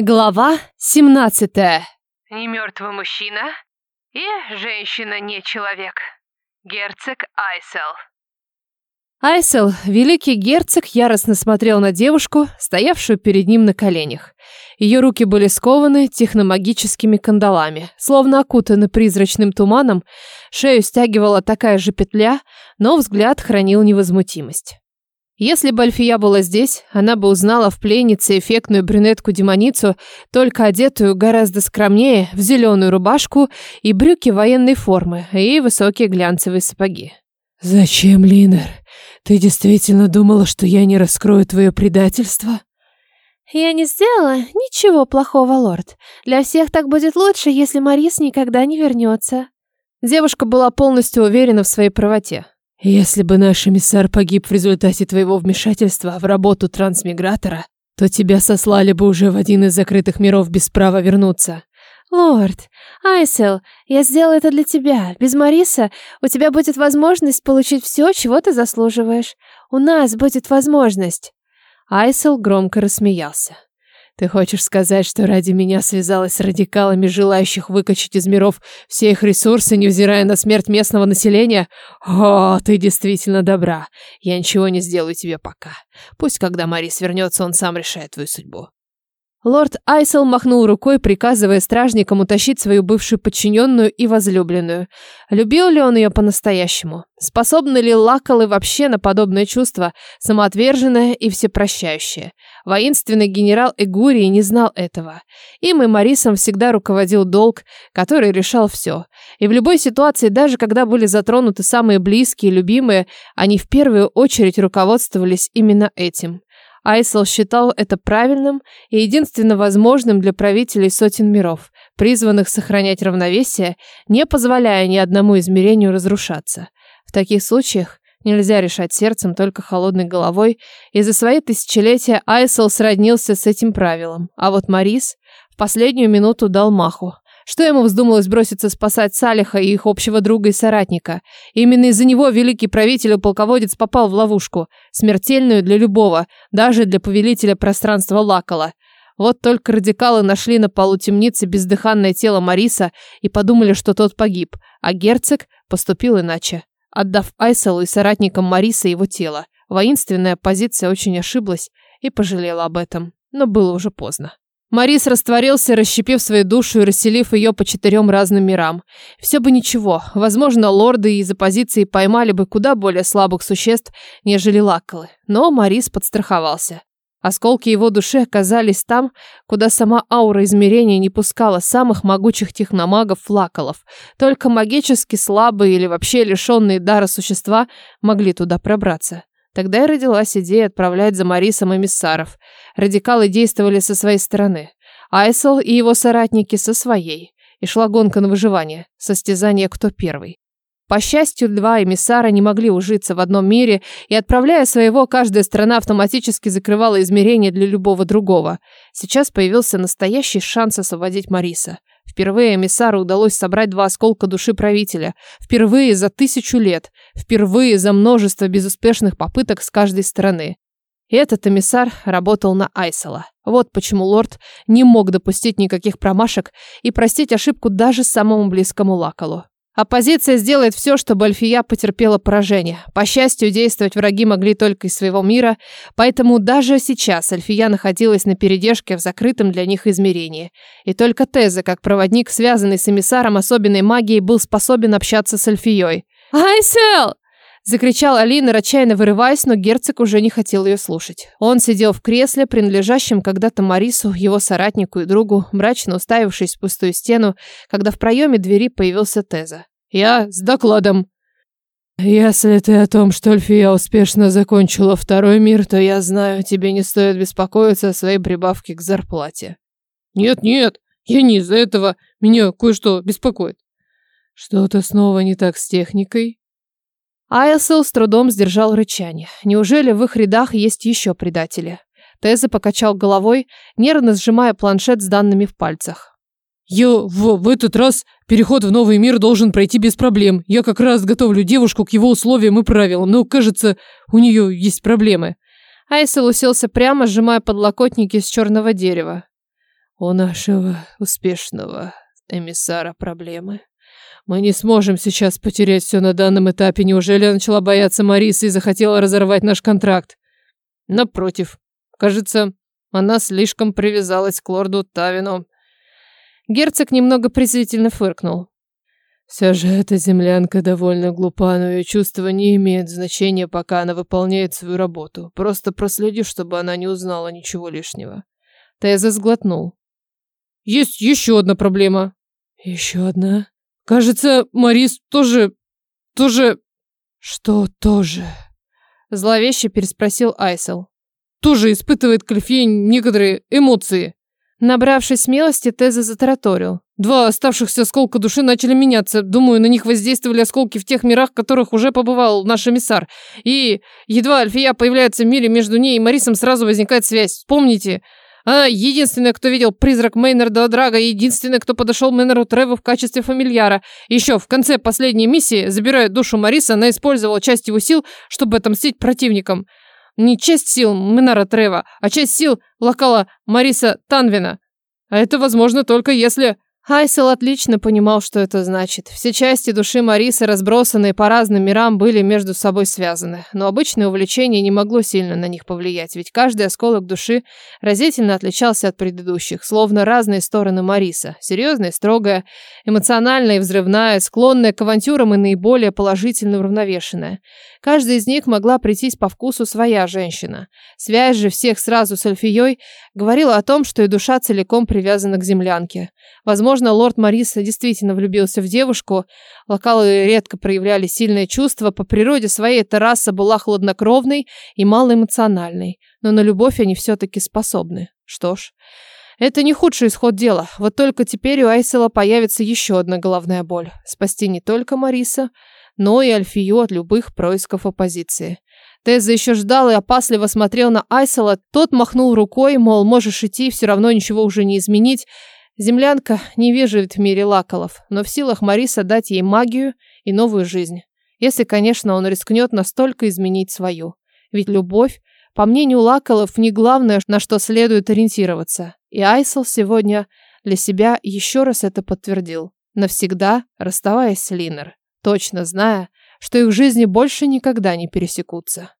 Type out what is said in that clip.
Глава 17 Не мертвый мужчина и женщина не человек. Герцог Айсел. Айсел, великий герцог, яростно смотрел на девушку, стоявшую перед ним на коленях. Ее руки были скованы техномагическими кандалами, словно окутаны призрачным туманом, шею стягивала такая же петля, но взгляд хранил невозмутимость. Если бы Альфия была здесь, она бы узнала в пленнице эффектную брюнетку-демоницу, только одетую гораздо скромнее, в зеленую рубашку и брюки военной формы, и высокие глянцевые сапоги. «Зачем, Линер? Ты действительно думала, что я не раскрою твое предательство?» «Я не сделала ничего плохого, лорд. Для всех так будет лучше, если Марис никогда не вернется». Девушка была полностью уверена в своей правоте. Если бы наш эмиссар погиб в результате твоего вмешательства в работу трансмигратора, то тебя сослали бы уже в один из закрытых миров без права вернуться. Лорд, Айсел, я сделала это для тебя. Без Мариса у тебя будет возможность получить все, чего ты заслуживаешь. У нас будет возможность. Айсел громко рассмеялся. Ты хочешь сказать, что ради меня связалась с радикалами, желающих выкачать из миров все их ресурсы, невзирая на смерть местного населения? О, ты действительно добра. Я ничего не сделаю тебе пока. Пусть, когда Марис вернется, он сам решает твою судьбу. Лорд Айсел махнул рукой, приказывая стражникам утащить свою бывшую подчиненную и возлюбленную. Любил ли он ее по-настоящему? Способны ли лакалы вообще на подобное чувство, самоотверженное и всепрощающее? Воинственный генерал Эгурии не знал этого. Им и Марисом всегда руководил долг, который решал все. И в любой ситуации, даже когда были затронуты самые близкие и любимые, они в первую очередь руководствовались именно этим. Айсел считал это правильным и единственно возможным для правителей сотен миров, призванных сохранять равновесие, не позволяя ни одному измерению разрушаться. В таких случаях нельзя решать сердцем, только холодной головой, и за свои тысячелетия Айсел сроднился с этим правилом. А вот Марис в последнюю минуту дал маху. Что ему вздумалось броситься спасать Салиха и их общего друга и соратника? Именно из-за него великий правитель и полководец попал в ловушку, смертельную для любого, даже для повелителя пространства Лакала. Вот только радикалы нашли на полу темницы бездыханное тело Мариса и подумали, что тот погиб, а герцог поступил иначе, отдав Айселу и соратникам Мариса его тело. Воинственная позиция очень ошиблась и пожалела об этом, но было уже поздно. Марис растворился, расщепив свою душу и расселив ее по четырем разным мирам. Все бы ничего. Возможно, лорды из оппозиции поймали бы куда более слабых существ, нежели лакколы. Но Марис подстраховался. Осколки его души оказались там, куда сама аура измерения не пускала самых могучих техномагов-флаколов. Только магически слабые или вообще лишенные дара существа могли туда пробраться. Тогда и родилась идея отправлять за Марисом эмиссаров. Радикалы действовали со своей стороны. Айсел и его соратники со своей. И шла гонка на выживание, состязание кто первый. По счастью, два эмиссара не могли ужиться в одном мире, и отправляя своего, каждая страна автоматически закрывала измерения для любого другого. Сейчас появился настоящий шанс освободить Мариса. Впервые эмиссару удалось собрать два осколка души правителя. Впервые за тысячу лет. Впервые за множество безуспешных попыток с каждой стороны. И этот эмиссар работал на Айсела. Вот почему лорд не мог допустить никаких промашек и простить ошибку даже самому близкому Лакалу. Оппозиция сделает все, чтобы Альфия потерпела поражение. По счастью, действовать враги могли только из своего мира, поэтому даже сейчас Альфия находилась на передержке в закрытом для них измерении. И только Теза, как проводник, связанный с эмиссаром особенной магией, был способен общаться с Альфией. «Айсел!» Закричал Алина, отчаянно вырываясь, но герцог уже не хотел ее слушать. Он сидел в кресле, принадлежащем когда-то Марису, его соратнику и другу, мрачно уставившись в пустую стену, когда в проеме двери появился Теза. «Я с докладом». «Если ты о том, что Альфия успешно закончила второй мир, то я знаю, тебе не стоит беспокоиться о своей прибавке к зарплате». «Нет-нет, я не из-за этого. Меня кое-что беспокоит». «Что-то снова не так с техникой?» Айсел с трудом сдержал рычание. Неужели в их рядах есть еще предатели? Теза покачал головой, нервно сжимая планшет с данными в пальцах. Я в, в этот раз переход в новый мир должен пройти без проблем. Я как раз готовлю девушку к его условиям и правилам, но, кажется, у нее есть проблемы. Айсел уселся прямо, сжимая подлокотники из черного дерева. У нашего успешного эмиссара проблемы. Мы не сможем сейчас потерять все на данном этапе. Неужели я начала бояться Марисы и захотела разорвать наш контракт? Напротив, кажется, она слишком привязалась к лорду Тавину. Герцог немного презрительно фыркнул. Все же эта землянка довольно глупа, но ее чувство не имеет значения, пока она выполняет свою работу. Просто проследи, чтобы она не узнала ничего лишнего. Теза сглотнул. Есть еще одна проблема. Еще одна? Кажется, Марис тоже... тоже... Что тоже? Зловеще переспросил Айсел. Тоже испытывает к некоторые эмоции. Набравшись смелости, Теза затараторил. Два оставшихся осколка души начали меняться. Думаю, на них воздействовали осколки в тех мирах, в которых уже побывал наш эмиссар. И едва Альфия появляется в мире, между ней и Марисом сразу возникает связь. Вспомните, она единственная, кто видел призрак Мейнарда Драга, единственная, кто подошел Мейнару Треву в качестве фамильяра. Еще в конце последней миссии, забирая душу Мариса, она использовала часть его сил, чтобы отомстить противникам. Не часть сил Минара Трева, а часть сил локала Мариса Танвина. А это возможно только если... Айсел отлично понимал, что это значит. Все части души Марисы, разбросанные по разным мирам, были между собой связаны. Но обычное увлечение не могло сильно на них повлиять, ведь каждый осколок души разительно отличался от предыдущих, словно разные стороны Мариса. Серьезная, строгая, эмоциональная и взрывная, склонная к авантюрам и наиболее положительно уравновешенная. Каждая из них могла прийтись по вкусу своя женщина. Связь же всех сразу с Альфией говорила о том, что и душа целиком привязана к землянке. Возможно, лорд Мариса действительно влюбился в девушку. Локалы редко проявляли сильные чувства. По природе своей эта раса была хладнокровной и малоэмоциональной. Но на любовь они все-таки способны. Что ж... Это не худший исход дела. Вот только теперь у Айсела появится еще одна головная боль. Спасти не только Мариса, но и Альфию от любых происков оппозиции. Теза еще ждал и опасливо смотрел на Айсела. Тот махнул рукой, мол, можешь идти, все равно ничего уже не изменить. Землянка не выживет в мире лаколов, но в силах Мариса дать ей магию и новую жизнь. Если, конечно, он рискнет настолько изменить свою. Ведь любовь, по мнению лаколов, не главное, на что следует ориентироваться. И Айсел сегодня для себя еще раз это подтвердил, навсегда расставаясь с Линнер, точно зная, что их жизни больше никогда не пересекутся.